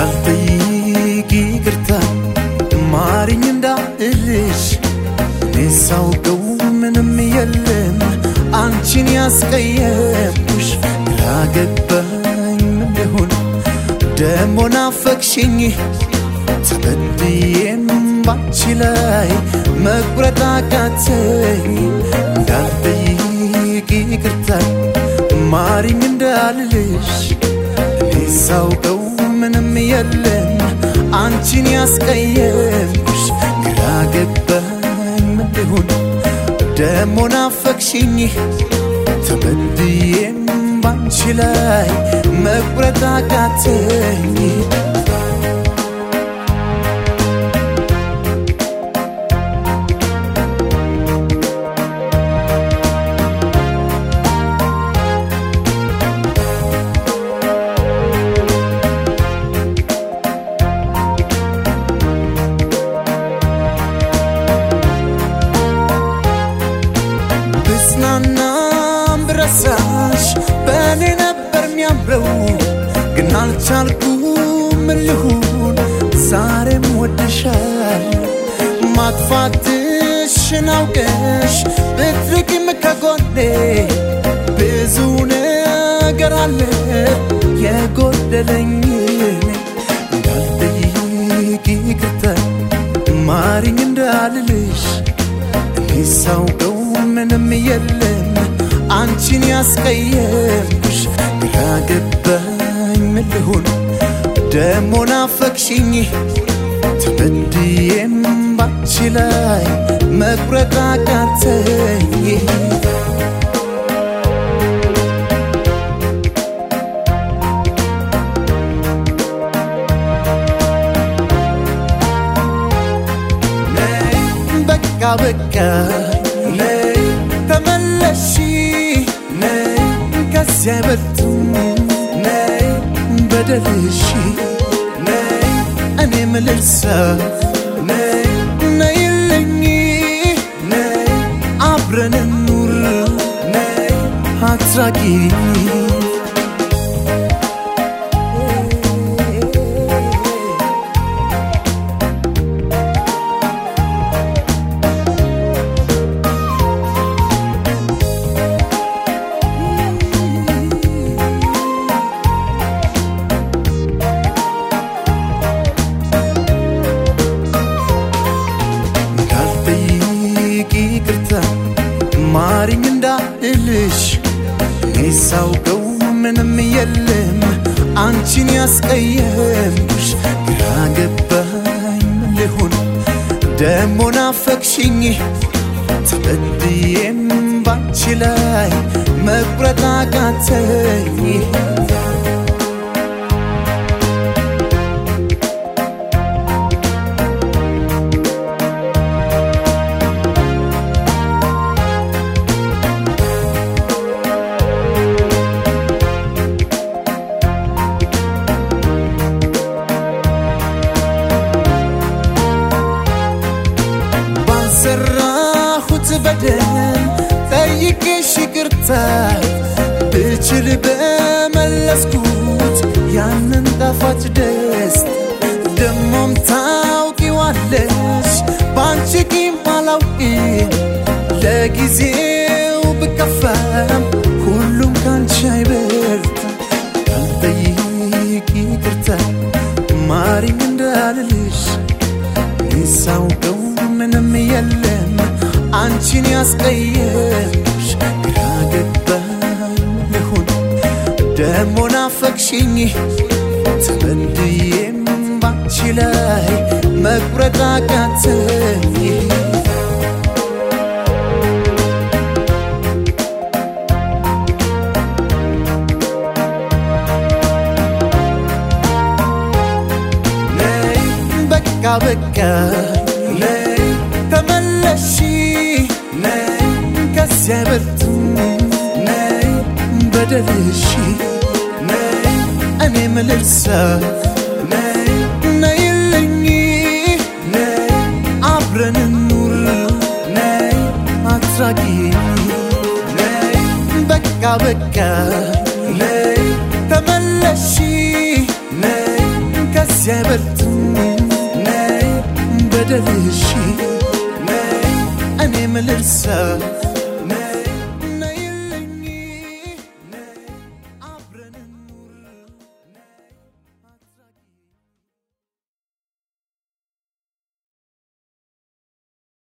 እንዳልጠይቅ ይቅርታ ማሪኝ እንዳልሽ ሳውቀው ምንም የለም። አንቺን ያስቀየምኩሽ ላገባኝ እንደሆን ደሞ ናፈቅሽኝ ተበድዬም ባንቺ ላይ መቁረጥ አቃተኝ። እንዳልጠይቅ ይቅርታ ማሪኝ እንዳልልሽ እኔ ሳውቀው የለም። አንቺን ያስቀየምኩሽ ግራ ገባኝ። ምን ልሁን ደሞ ናፈቅሽኝ? ተበድዬም ባንቺ ላይ መቁረጥ አቃተኝ ብረሳሽ በእኔ ነበር የሚያምረው ግን አልቻልኩም ልሁን። ዛሬም ወድሻል ማጥፋትሽን አውቀሽ ብትርቂም ከጎኔ ብዙ ነገር አለ የጎደለኝ እንዳልጠይቅ ይቅርታ ማሪኝ እንዳልልሽ እኔ ሳውቀው ምንም የለም አንቺን ያስቀየምኩሽ ግራ ገባኝ ምን ልሁን? ደሞ ናፈቅሽኝ። ተበድዬም ባንቺ ላይ መቁረጥ አቃተኝ። በቃ በቃ አይበልጥም ነይ በደልሽ ነይ እኔ ምልልሳ ነይ ነይልኝ ነይ አብረን ኑር ነይ አትራቂ ምንም የለም። አንቺን ያስቀየምኩሽ ግራ ገባኝ ልሁን። ደሞ ናፈቅሽኝ ተበድዬም ባንቺ ላይ መቁረጥ አቃተኝ በደል ጠይቄሽ ይቅርታ ብችል በመለስኩት ያንን ጣፋጭ ደስታ ደሞም ታውቂዋለሽ በአንቺ ቂም አላውቅም። ለጊዜው ብከፋም ሁሉም ካንቺ አይበልጥም አልጠይቅ ይቅርታ ማሪኝ እንዳልልሽ ሳውቀው ምንም የለም አንቺን ያስቀየምሽ ግራ ገባኝ ልሁን ደሞ ናፈቅሽኝ ተበድዬም ባንቺ ላይ መቁረጥ አቃተኝ። በቃ በቃ ነይ ነይ እኔ ምልልሳ ነይ ነይልኝ ነይ አብረን ኑር አትራቂ በቃ በቃ ተመለሺ ከዚያ ነይ በደልሽ እኔ ምልርሳ